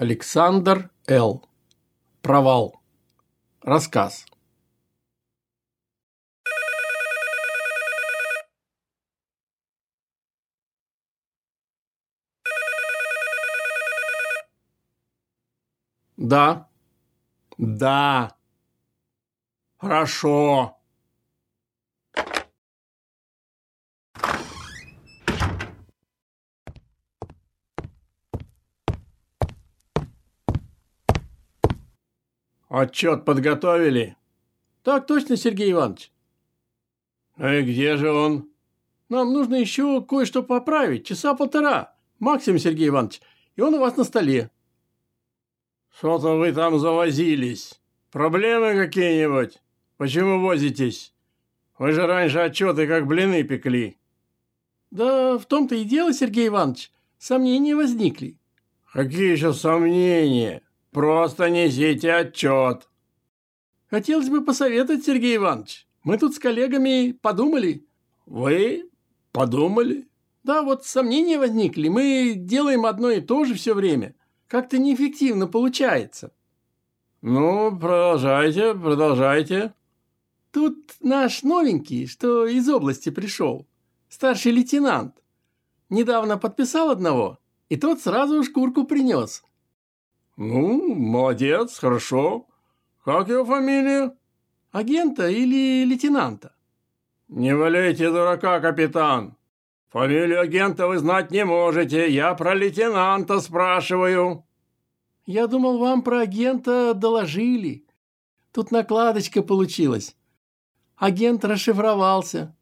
Александр Л. Провал. Рассказ. Да. Да. Хорошо. Отчет подготовили? Так точно, Сергей Иванович. Ну и где же он? Нам нужно еще кое-что поправить. Часа полтора. Максим Сергей Иванович. И он у вас на столе. Что-то вы там завозились. Проблемы какие-нибудь? Почему возитесь? Вы же раньше отчеты как блины пекли. Да в том-то и дело, Сергей Иванович. Сомнения возникли. Какие еще сомнения? Просто несите отчет. Хотелось бы посоветовать, Сергей Иванович. Мы тут с коллегами подумали. Вы подумали? Да, вот сомнения возникли. Мы делаем одно и то же все время. Как-то неэффективно получается. Ну, продолжайте, продолжайте. Тут наш новенький, что из области пришел, старший лейтенант, недавно подписал одного, и тот сразу шкурку принес. Ну, молодец, хорошо. Как его фамилия? Агента или лейтенанта? Не валяйте дурака, капитан. Фамилию агента вы знать не можете. Я про лейтенанта спрашиваю. Я думал, вам про агента доложили. Тут накладочка получилась. Агент расшифровался.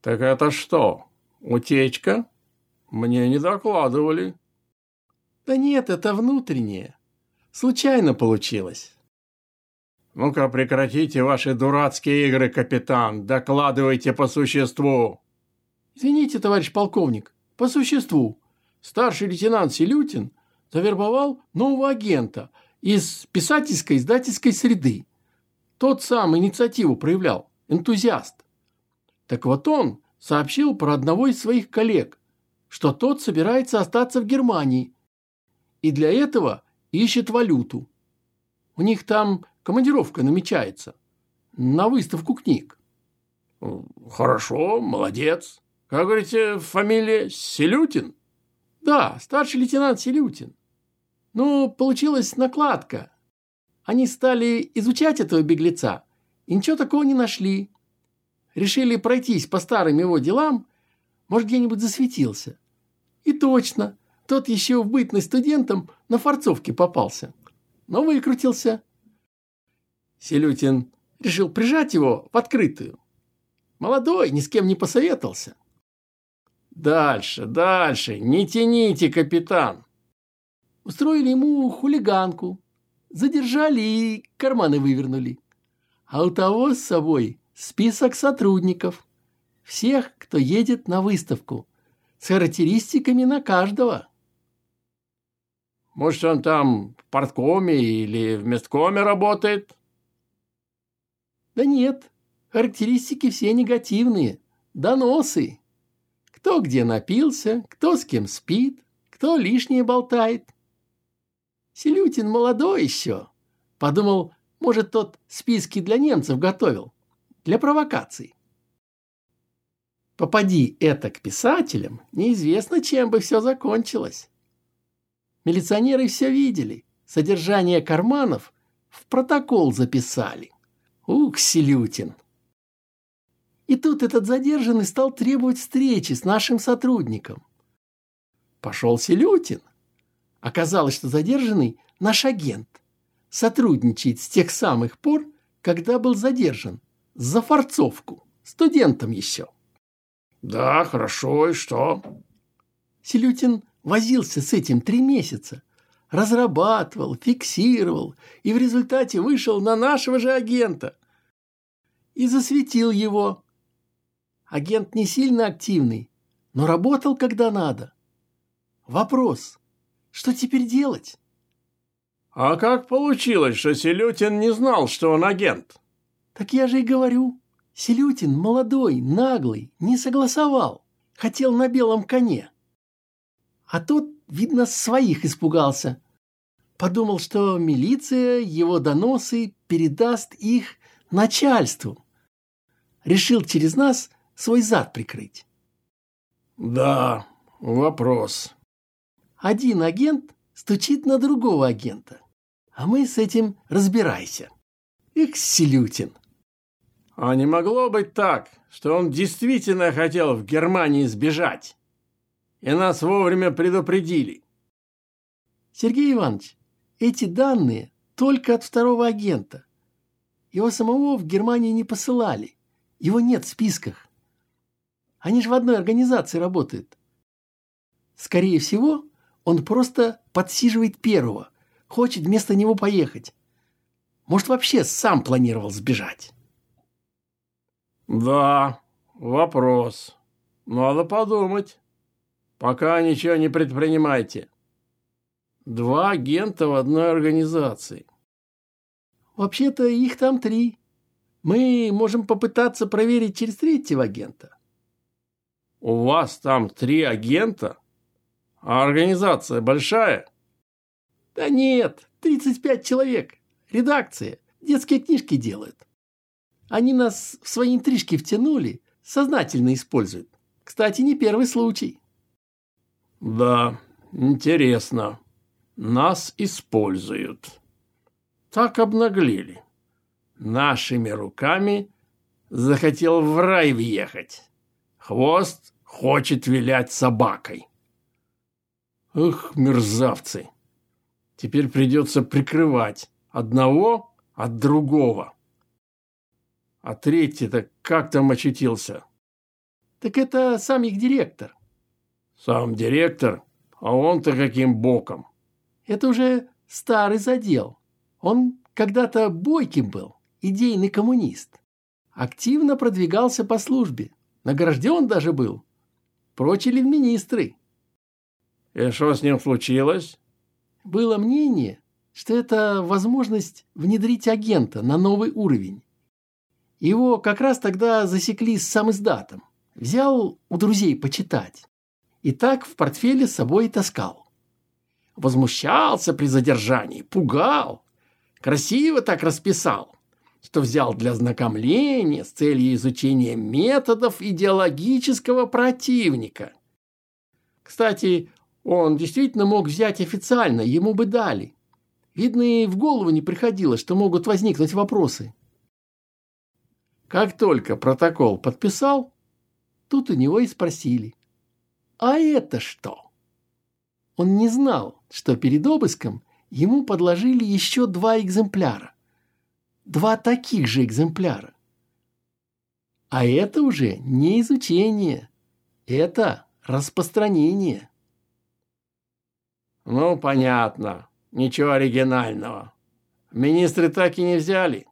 Так это что, утечка? Мне не докладывали. Да нет, это внутреннее. Случайно получилось. Ну-ка, прекратите ваши дурацкие игры, капитан. Докладывайте по существу. Извините, товарищ полковник, по существу. Старший лейтенант Селютин завербовал нового агента из писательской издательской среды. Тот сам инициативу проявлял, энтузиаст. Так вот он сообщил про одного из своих коллег, что тот собирается остаться в Германии и для этого ищет валюту. У них там командировка намечается на выставку книг. Хорошо, молодец. Как говорите, фамилия Селютин? Да, старший лейтенант Селютин. Ну, получилась накладка. Они стали изучать этого беглеца и ничего такого не нашли. Решили пройтись по старым его делам, может, где-нибудь засветился. И точно, тот еще в бытность студентом на форцовке попался. Но выкрутился. Селютин решил прижать его в открытую. Молодой, ни с кем не посоветовался. Дальше, дальше, не тяните, капитан. Устроили ему хулиганку. Задержали и карманы вывернули. А у того с собой список сотрудников. Всех, кто едет на выставку. С характеристиками на каждого. Может, он там в парткоме или в месткоме работает? Да нет, характеристики все негативные. Доносы. Кто где напился, кто с кем спит, кто лишнее болтает. Селютин молодой еще. Подумал, может, тот списки для немцев готовил. Для провокаций. Попади это к писателям, неизвестно, чем бы все закончилось. Милиционеры все видели. Содержание карманов в протокол записали. Ух, Селютин! И тут этот задержанный стал требовать встречи с нашим сотрудником. Пошел Селютин. Оказалось, что задержанный наш агент. Сотрудничает с тех самых пор, когда был задержан. За форцовку. Студентом еще. Да, хорошо, и что? Селютин Возился с этим три месяца. Разрабатывал, фиксировал и в результате вышел на нашего же агента. И засветил его. Агент не сильно активный, но работал, когда надо. Вопрос, что теперь делать? А как получилось, что Селютин не знал, что он агент? Так я же и говорю. Селютин молодой, наглый, не согласовал. Хотел на белом коне. А тут видно, своих испугался. Подумал, что милиция его доносы передаст их начальству. Решил через нас свой зад прикрыть. Да, вопрос. Один агент стучит на другого агента. А мы с этим разбирайся. Их Селютин. А не могло быть так, что он действительно хотел в Германии сбежать? И нас вовремя предупредили. Сергей Иванович, эти данные только от второго агента. Его самого в Германии не посылали. Его нет в списках. Они же в одной организации работают. Скорее всего, он просто подсиживает первого, хочет вместо него поехать. Может, вообще сам планировал сбежать. Да, вопрос. Надо подумать. Пока ничего не предпринимайте. Два агента в одной организации. Вообще-то их там три. Мы можем попытаться проверить через третьего агента. У вас там три агента? А организация большая? Да нет, 35 человек. Редакция. Детские книжки делают. Они нас в свои интрижки втянули, сознательно используют. Кстати, не первый случай. Да, интересно. Нас используют. Так обнаглели. Нашими руками захотел в рай въехать. Хвост хочет вилять собакой. Эх, мерзавцы! Теперь придется прикрывать одного от другого. А третий-то как там очутился? Так это сам их директор. Сам директор? А он-то каким боком? Это уже старый задел. Он когда-то бойким был, идейный коммунист. Активно продвигался по службе. Награжден даже был. Прочили в министры. И что с ним случилось? Было мнение, что это возможность внедрить агента на новый уровень. Его как раз тогда засекли с сам издатом. Взял у друзей почитать. И так в портфеле с собой и таскал. Возмущался при задержании, пугал. Красиво так расписал что взял для знакомления с целью изучения методов идеологического противника. Кстати, он действительно мог взять официально, ему бы дали. Видно, и в голову не приходило, что могут возникнуть вопросы. Как только протокол подписал, тут у него и спросили. «А это что?» Он не знал, что перед обыском ему подложили еще два экземпляра два таких же экземпляра. А это уже не изучение, это распространение. Ну, понятно. Ничего оригинального. Министры так и не взяли.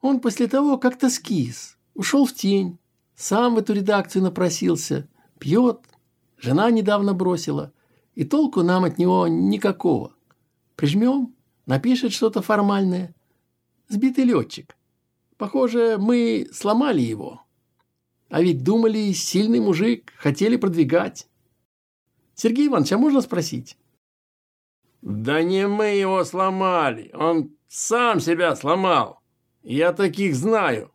Он после того как-то скис, ушел в тень, сам в эту редакцию напросился, пьет, жена недавно бросила, и толку нам от него никакого. Прижмем, напишет что-то формальное, Сбитый летчик. Похоже, мы сломали его. А ведь думали, сильный мужик, хотели продвигать. Сергей Иванович, а можно спросить? Да не мы его сломали, он сам себя сломал. Я таких знаю.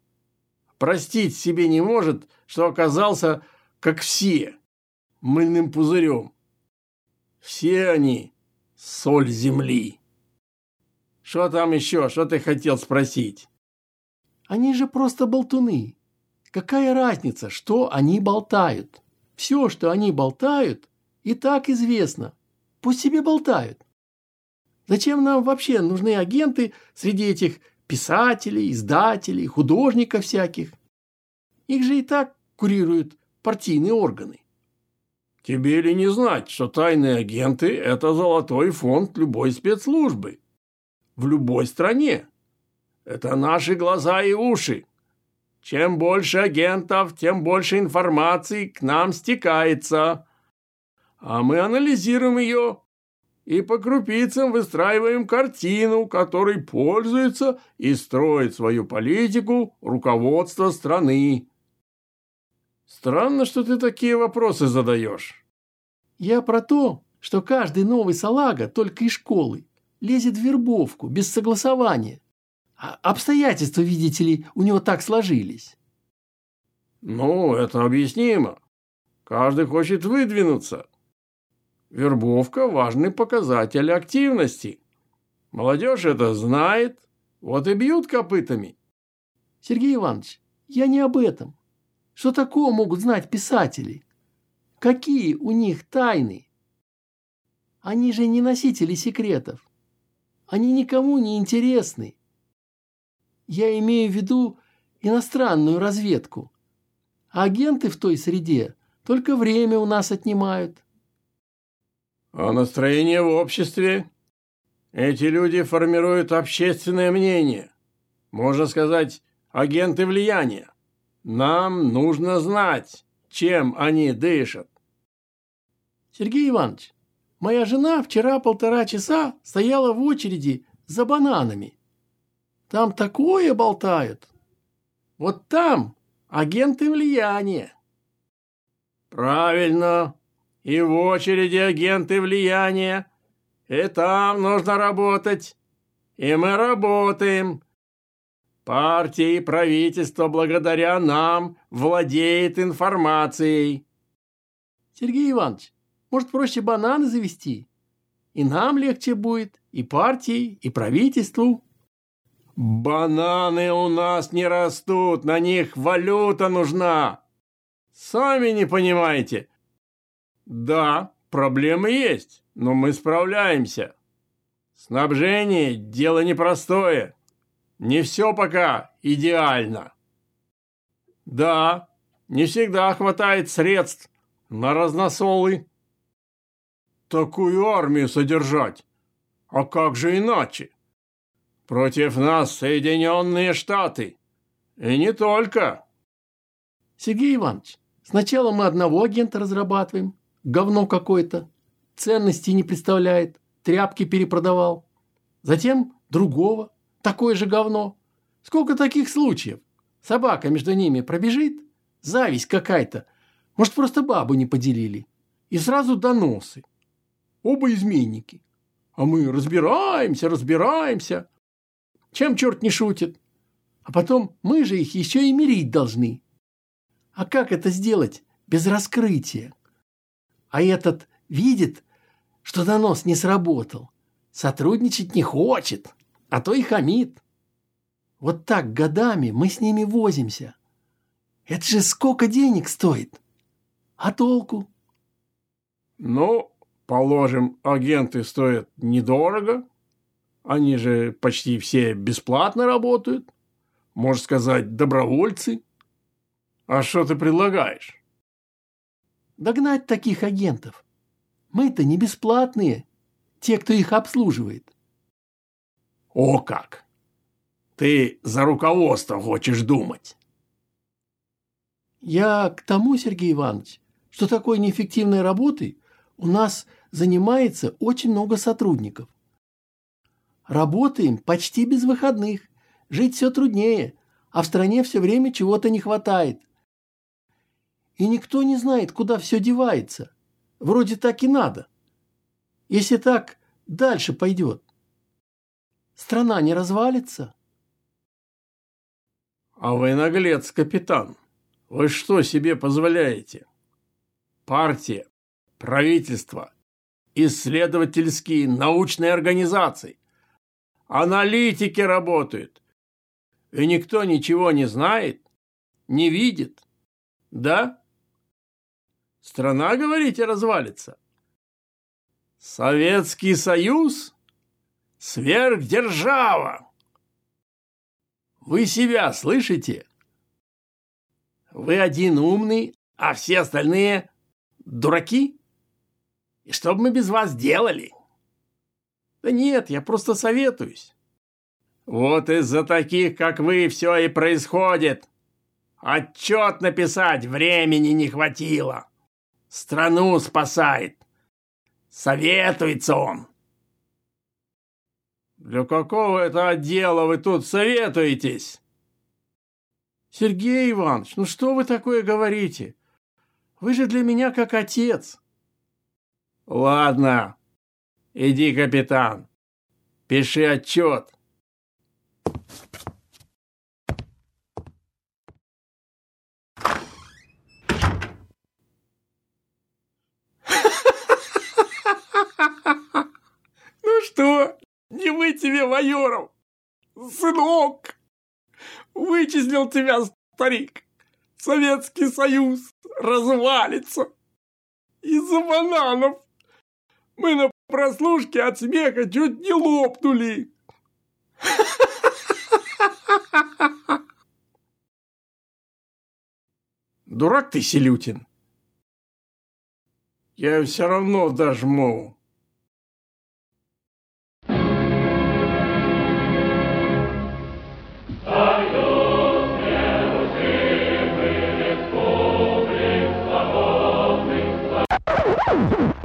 Простить себе не может, что оказался, как все, мыльным пузырем. Все они — соль земли. Что там еще? Что ты хотел спросить? Они же просто болтуны. Какая разница, что они болтают? Все, что они болтают, и так известно. Пусть себе болтают. Зачем нам вообще нужны агенты среди этих писателей, издателей, художников всяких? Их же и так курируют партийные органы. Тебе ли не знать, что тайные агенты – это золотой фонд любой спецслужбы? в любой стране. Это наши глаза и уши. Чем больше агентов, тем больше информации к нам стекается. А мы анализируем ее и по крупицам выстраиваем картину, которой пользуется и строит свою политику руководство страны. Странно, что ты такие вопросы задаешь. Я про то, что каждый новый салага только из школы лезет в вербовку без согласования. А обстоятельства, видите ли, у него так сложились. Ну, это объяснимо. Каждый хочет выдвинуться. Вербовка – важный показатель активности. Молодежь это знает, вот и бьют копытами. Сергей Иванович, я не об этом. Что такого могут знать писатели? Какие у них тайны? Они же не носители секретов. Они никому не интересны. Я имею в виду иностранную разведку. А агенты в той среде только время у нас отнимают. А настроение в обществе? Эти люди формируют общественное мнение. Можно сказать, агенты влияния. Нам нужно знать, чем они дышат. Сергей Иванович, моя жена вчера полтора часа стояла в очереди за бананами. Там такое болтают. Вот там агенты влияния. Правильно. И в очереди агенты влияния. И там нужно работать. И мы работаем. Партия и правительство благодаря нам владеет информацией. Сергей Иванович, может, проще бананы завести? И нам легче будет, и партии, и правительству. Бананы у нас не растут, на них валюта нужна. Сами не понимаете. Да, проблемы есть, но мы справляемся. Снабжение – дело непростое. Не все пока идеально. Да, не всегда хватает средств на разносолы. Такую армию содержать. А как же иначе? Против нас Соединенные Штаты. И не только. Сергей Иванович, сначала мы одного агента разрабатываем. Говно какое-то. Ценности не представляет. Тряпки перепродавал. Затем другого. Такое же говно. Сколько таких случаев? Собака между ними пробежит? Зависть какая-то. Может, просто бабу не поделили. И сразу доносы. Оба изменники. А мы разбираемся, разбираемся. Чем черт не шутит? А потом мы же их еще и мирить должны. А как это сделать без раскрытия? А этот видит, что донос не сработал. Сотрудничать не хочет, а то и хамит. Вот так годами мы с ними возимся. Это же сколько денег стоит? А толку? Ну, положим, агенты стоят недорого, они же почти все бесплатно работают. Можно сказать, добровольцы. А что ты предлагаешь? Догнать таких агентов. Мы-то не бесплатные, те, кто их обслуживает. О как! Ты за руководство хочешь думать. Я к тому, Сергей Иванович, что такой неэффективной работой у нас занимается очень много сотрудников. Работаем почти без выходных. Жить все труднее, а в стране все время чего-то не хватает. И никто не знает, куда все девается. Вроде так и надо. Если так, дальше пойдет. Страна не развалится. А вы наглец, капитан. Вы что себе позволяете? Партия, правительство, исследовательские научные организации – Аналитики работают. И никто ничего не знает, не видит. Да? Страна, говорите, развалится? Советский Союз? Сверхдержава! Вы себя слышите? Вы один умный, а все остальные дураки? И что бы мы без вас делали? Да нет, я просто советуюсь. Вот из-за таких, как вы, все и происходит. Отчет написать времени не хватило. Страну спасает. Советуется он. Для какого это отдела вы тут советуетесь? Сергей Иванович, ну что вы такое говорите? Вы же для меня как отец. Ладно. Иди, капитан. Пиши отчет. Ну что, не вы тебе майором, сынок? Вычислил тебя старик. Советский Союз развалится. Из-за бананов. Мы на прослушке от смеха чуть не лопнули. Дурак ты, Селютин. Я все равно дожму. Woo!